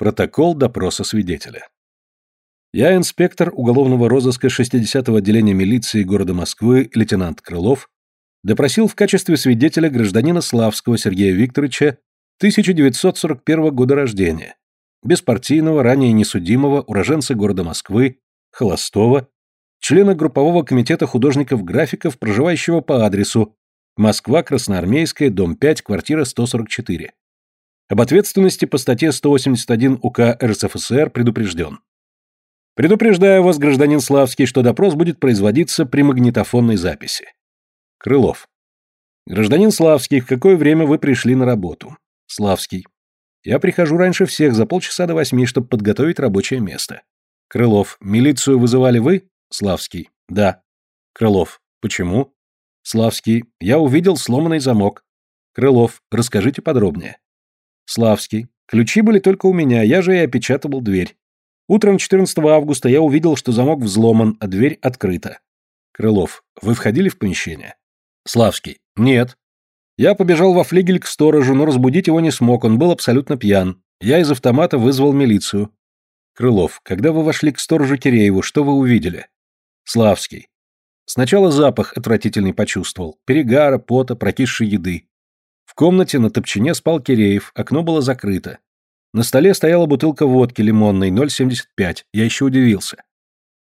Протокол допроса свидетеля. Я инспектор уголовного розыска 60-го отделения милиции города Москвы, лейтенант Крылов, допросил в качестве свидетеля гражданина Славского Сергея Викторовича 1941 года рождения, беспартийного, ранее несудимого, уроженца города Москвы, холостого, члена группового комитета художников-графиков, проживающего по адресу Москва, Красноармейская, дом 5, квартира 144. Об ответственности по статье 181 УК РСФСР предупрежден. Предупреждаю вас, гражданин Славский, что допрос будет производиться при магнитофонной записи. Крылов. Гражданин Славский, в какое время вы пришли на работу? Славский. Я прихожу раньше всех, за полчаса до восьми, чтобы подготовить рабочее место. Крылов. Милицию вызывали вы? Славский. Да. Крылов. Почему? Славский. Я увидел сломанный замок. Крылов. Расскажите подробнее. Славский. Ключи были только у меня, я же и опечатывал дверь. Утром 14 августа я увидел, что замок взломан, а дверь открыта. Крылов. Вы входили в помещение? Славский. Нет. Я побежал во флигель к сторожу, но разбудить его не смог, он был абсолютно пьян. Я из автомата вызвал милицию. Крылов. Когда вы вошли к сторожу Кирееву, что вы увидели? Славский. Сначала запах отвратительный почувствовал. Перегара, пота, прокисшей еды. В комнате на топчине спал Киреев, окно было закрыто. На столе стояла бутылка водки лимонной 0,75, я еще удивился.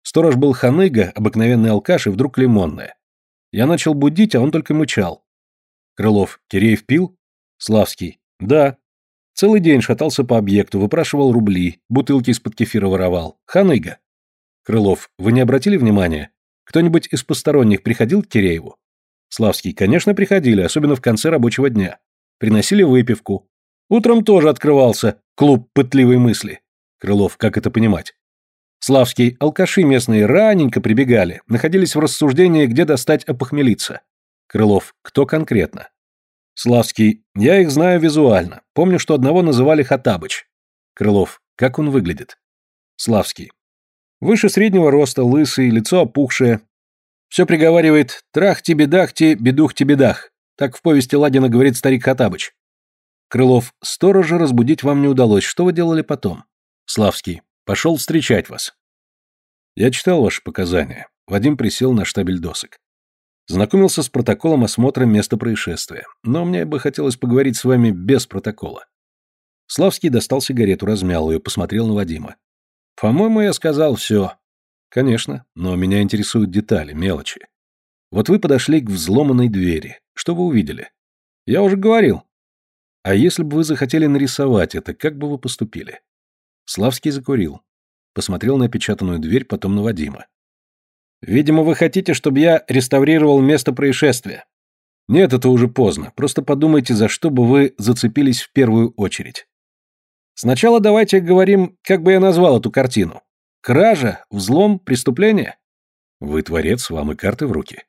Сторож был ханыга, обыкновенный алкаш, и вдруг лимонная. Я начал будить, а он только мычал. Крылов, Киреев пил? Славский, да. Целый день шатался по объекту, выпрашивал рубли, бутылки из-под кефира воровал. Ханыга. Крылов, вы не обратили внимания? Кто-нибудь из посторонних приходил к Кирееву? Славский, конечно, приходили, особенно в конце рабочего дня. Приносили выпивку. Утром тоже открывался клуб пытливой мысли. Крылов, как это понимать? Славский, алкаши местные раненько прибегали, находились в рассуждении, где достать опохмелиться. Крылов, кто конкретно? Славский, я их знаю визуально. Помню, что одного называли Хатабыч. Крылов, как он выглядит? Славский. Выше среднего роста, лысый, лицо опухшее, все приговаривает «трах-ти-бедах-ти, бедух-ти-бедах». Так в повести Ладина говорит старик Хатабыч. Крылов, сторожа разбудить вам не удалось. Что вы делали потом? Славский, пошел встречать вас. Я читал ваши показания. Вадим присел на штабель досок. Знакомился с протоколом осмотра места происшествия. Но мне бы хотелось поговорить с вами без протокола. Славский достал сигарету, размял ее, посмотрел на Вадима. По-моему, я сказал все. Конечно, но меня интересуют детали, мелочи. Вот вы подошли к взломанной двери. Что вы увидели? Я уже говорил. А если бы вы захотели нарисовать это, как бы вы поступили? Славский закурил. Посмотрел на опечатанную дверь, потом на Вадима. Видимо, вы хотите, чтобы я реставрировал место происшествия. Нет, это уже поздно. Просто подумайте, за что бы вы зацепились в первую очередь. Сначала давайте говорим, как бы я назвал эту картину. Кража, взлом, преступление? Вы творец, вам и карты в руки.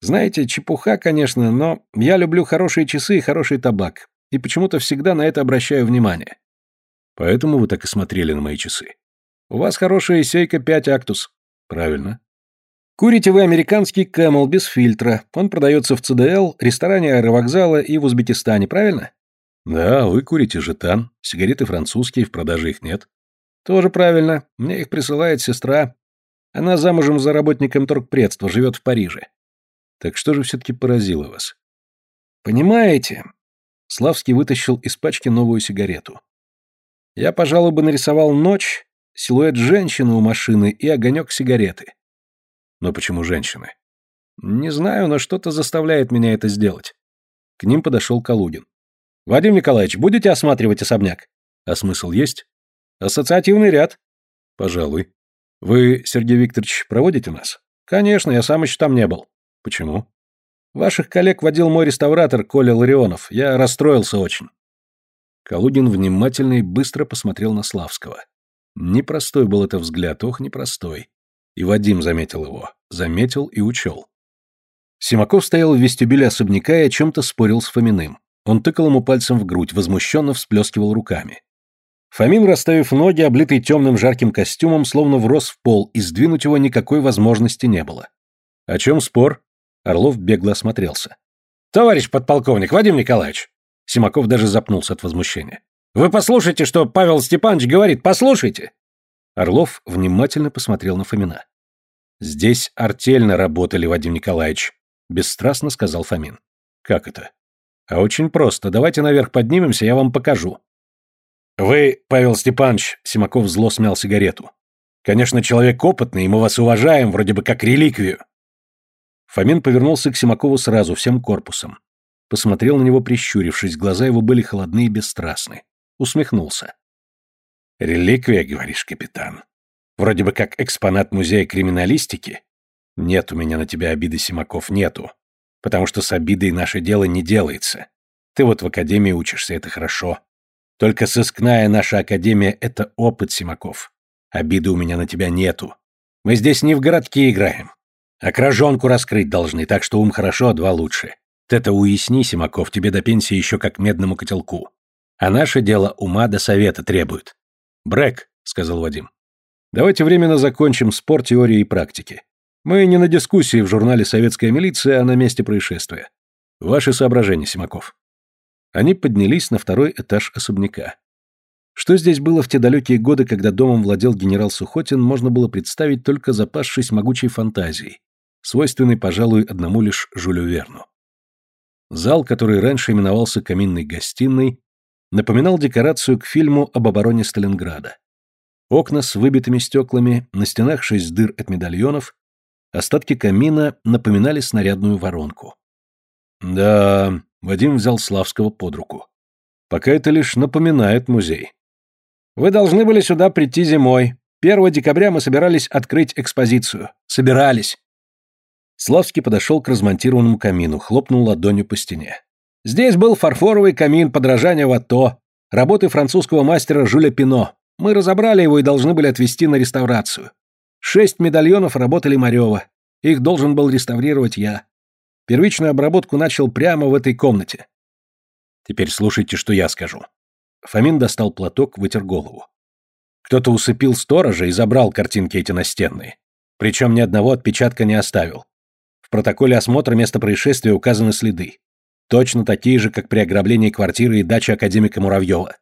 Знаете, чепуха, конечно, но я люблю хорошие часы и хороший табак, и почему-то всегда на это обращаю внимание. Поэтому вы так и смотрели на мои часы. У вас хорошая сейка 5 актус. Правильно. Курите вы американский Camel без фильтра. Он продается в ЦДЛ, ресторане аэровокзала и в Узбекистане, правильно? Да, вы курите жетан. Сигареты французские, в продаже их нет. Тоже правильно. Мне их присылает сестра. Она замужем за работником торгпредства, живет в Париже. Так что же все-таки поразило вас? Понимаете? Славский вытащил из пачки новую сигарету. Я, пожалуй, бы нарисовал ночь, силуэт женщины у машины и огонек сигареты. Но почему женщины? Не знаю, но что-то заставляет меня это сделать. К ним подошел Калугин. Вадим Николаевич, будете осматривать особняк? А смысл есть? Ассоциативный ряд. Пожалуй. Вы, Сергей Викторович, проводите нас? Конечно, я сам еще там не был. Почему? Ваших коллег водил мой реставратор Коля Ларионов. Я расстроился очень. Калугин внимательно и быстро посмотрел на Славского. Непростой был это взгляд, ох, непростой. И Вадим заметил его. Заметил и учел. Симаков стоял в вестибюле особняка и о чем-то спорил с Фоминым. Он тыкал ему пальцем в грудь, возмущенно всплескивал руками. Фомин, расставив ноги, облитый темным жарким костюмом, словно врос в пол, и сдвинуть его никакой возможности не было. «О чем спор?» Орлов бегло осмотрелся. «Товарищ подполковник, Вадим Николаевич!» Симаков даже запнулся от возмущения. Вы послушайте, что Павел Степанович говорит, послушайте!» Орлов внимательно посмотрел на Фомина. «Здесь артельно работали, Вадим Николаевич», — бесстрастно сказал Фомин. «Как это?» «А очень просто. Давайте наверх поднимемся, я вам покажу». «Вы, Павел Степанович», — Симаков зло смял сигарету. «Конечно, человек опытный, и мы вас уважаем, вроде бы как реликвию». Фомин повернулся к Симакову сразу, всем корпусом. Посмотрел на него, прищурившись, глаза его были холодны и бесстрастны. Усмехнулся. «Реликвия, говоришь, капитан? Вроде бы как экспонат музея криминалистики? Нет у меня на тебя обиды, Симаков, нету. Потому что с обидой наше дело не делается. Ты вот в академии учишься, это хорошо. Только сыскная наша академия — это опыт, Симаков. Обиды у меня на тебя нету. Мы здесь не в городки играем. А раскрыть должны, так что ум хорошо, а два лучше. Ты это уясни, Симаков, тебе до пенсии еще как медному котелку. А наше дело ума до совета требует. Брэк, сказал Вадим. Давайте временно закончим спор теории и практики. Мы не на дискуссии в журнале «Советская милиция», а на месте происшествия. Ваши соображения, Симаков. Они поднялись на второй этаж особняка. Что здесь было в те далекие годы, когда домом владел генерал Сухотин, можно было представить только запасшись могучей фантазией, свойственной, пожалуй, одному лишь Жюлю Верну. Зал, который раньше именовался каминной гостиной, напоминал декорацию к фильму об обороне Сталинграда. Окна с выбитыми стеклами, на стенах шесть дыр от медальонов, остатки камина напоминали снарядную воронку. Да, Вадим взял Славского под руку. Пока это лишь напоминает музей. Вы должны были сюда прийти зимой. 1 декабря мы собирались открыть экспозицию. Собирались. Славский подошел к размонтированному камину, хлопнул ладонью по стене. Здесь был фарфоровый камин подражания Ватто, работы французского мастера Жюля Пино. Мы разобрали его и должны были отвезти на реставрацию. Шесть медальонов работали Марева. Их должен был реставрировать я. Первичную обработку начал прямо в этой комнате. Теперь слушайте, что я скажу. Фомин достал платок, вытер голову. Кто-то усыпил сторожа и забрал картинки эти настенные. Причем ни одного отпечатка не оставил. В протоколе осмотра места происшествия указаны следы. Точно такие же, как при ограблении квартиры и дачи академика Муравьева.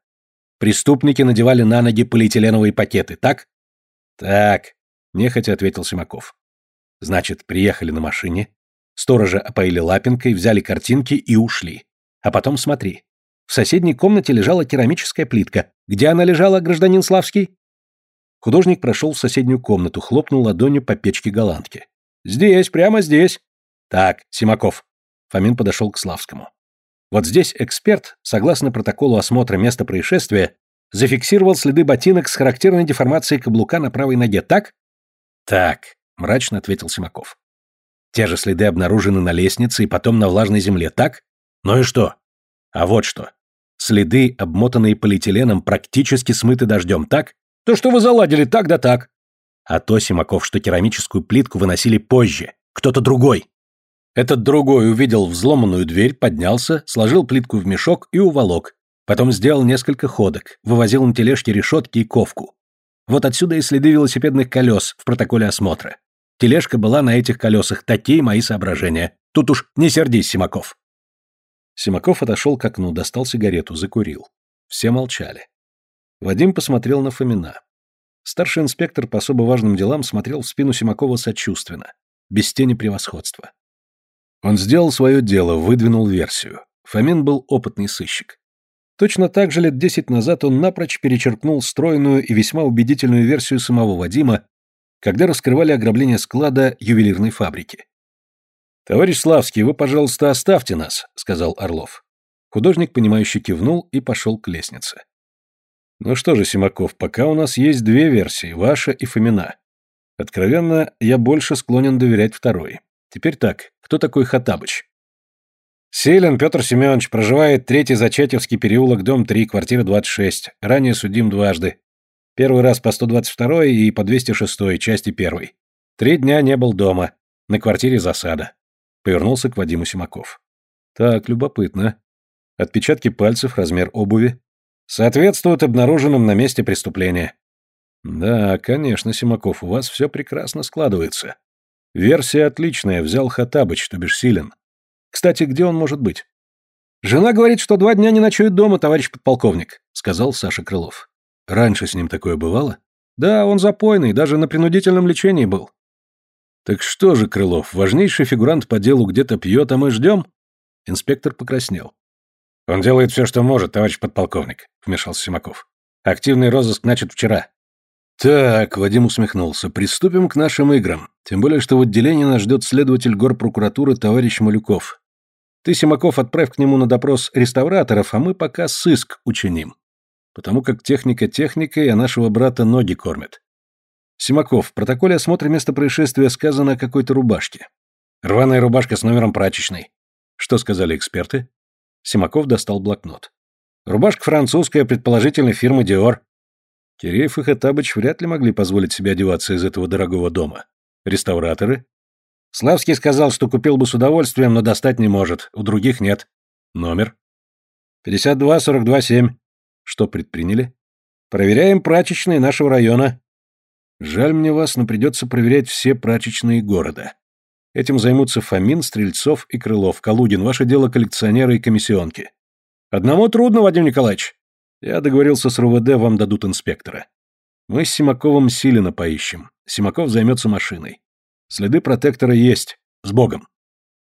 Преступники надевали на ноги полиэтиленовые пакеты, так? Так, нехотя ответил Симаков. Значит, приехали на машине, сторожа опоили лапинкой, взяли картинки и ушли. А потом смотри. В соседней комнате лежала керамическая плитка. Где она лежала, гражданин Славский? Художник прошел в соседнюю комнату, хлопнул ладонью по печке голландки. «Здесь, прямо здесь». «Так, Симаков». Фомин подошел к Славскому. Вот здесь эксперт, согласно протоколу осмотра места происшествия, зафиксировал следы ботинок с характерной деформацией каблука на правой ноге, так? Так, мрачно ответил Симаков. Те же следы обнаружены на лестнице и потом на влажной земле, так? Ну и что? А вот что. Следы, обмотанные полиэтиленом, практически смыты дождем, так? То, что вы заладили, так да так. А то, Симаков, что керамическую плитку выносили позже. Кто-то другой. Этот другой увидел взломанную дверь, поднялся, сложил плитку в мешок и уволок. Потом сделал несколько ходок, вывозил на тележке решетки и ковку. Вот отсюда и следы велосипедных колес в протоколе осмотра. Тележка была на этих колесах, такие мои соображения. Тут уж не сердись, Симаков. Симаков отошел к окну, достал сигарету, закурил. Все молчали. Вадим посмотрел на Фомина. Старший инспектор по особо важным делам смотрел в спину Симакова сочувственно, без тени превосходства. Он сделал свое дело, выдвинул версию. Фомин был опытный сыщик. Точно так же лет десять назад он напрочь перечеркнул стройную и весьма убедительную версию самого Вадима, когда раскрывали ограбление склада ювелирной фабрики. «Товарищ Славский, вы, пожалуйста, оставьте нас», — сказал Орлов. Художник, понимающе кивнул и пошел к лестнице. «Ну что же, Симаков, пока у нас есть две версии, ваша и Фомина. Откровенно, я больше склонен доверять второй. Теперь так, кто такой Хатабыч?» «Селин Петр Семенович, проживает третий Зачатевский переулок, дом 3, квартира 26. Ранее судим дважды. Первый раз по 122 и по 206 части первой. Три дня не был дома. На квартире засада. Повернулся к Вадиму Симаков. Так, любопытно. Отпечатки пальцев, размер обуви. Соответствуют обнаруженным на месте преступления. Да, конечно, Симаков, у вас все прекрасно складывается. Версия отличная, взял Хатабыч, то бишь Силен. Кстати, где он может быть? Жена говорит, что два дня не ночует дома, товарищ подполковник, сказал Саша Крылов. Раньше с ним такое бывало? Да, он запойный, даже на принудительном лечении был. Так что же, Крылов, важнейший фигурант по делу где-то пьет, а мы ждем? Инспектор покраснел. Он делает все, что может, товарищ подполковник, вмешался Симаков. Активный розыск начат вчера. Так, Вадим усмехнулся. Приступим к нашим играм. Тем более, что в отделении нас ждет следователь горпрокуратуры товарищ Малюков. Ты, Симаков, отправь к нему на допрос реставраторов, а мы пока сыск учиним. Потому как техника техникой, а нашего брата ноги кормят. Симаков, в протоколе осмотра места происшествия сказано о какой-то рубашке. Рваная рубашка с номером прачечной. Что сказали эксперты? Симаков достал блокнот. Рубашка французская, предположительно, фирмы Диор. Киреев и Хаттабыч вряд ли могли позволить себе одеваться из этого дорогого дома. Реставраторы? Славский сказал, что купил бы с удовольствием, но достать не может. У других нет. Номер? 52-42-7. Что предприняли? Проверяем прачечные нашего района. Жаль мне вас, но придется проверять все прачечные города. Этим займутся Фомин, Стрельцов и Крылов. Калугин, ваше дело коллекционеры и комиссионки. Одному трудно, Вадим Николаевич. Я договорился с РУВД, вам дадут инспектора. Мы с Симаковым Силина поищем. Симаков займется машиной. Следы протектора есть. С Богом.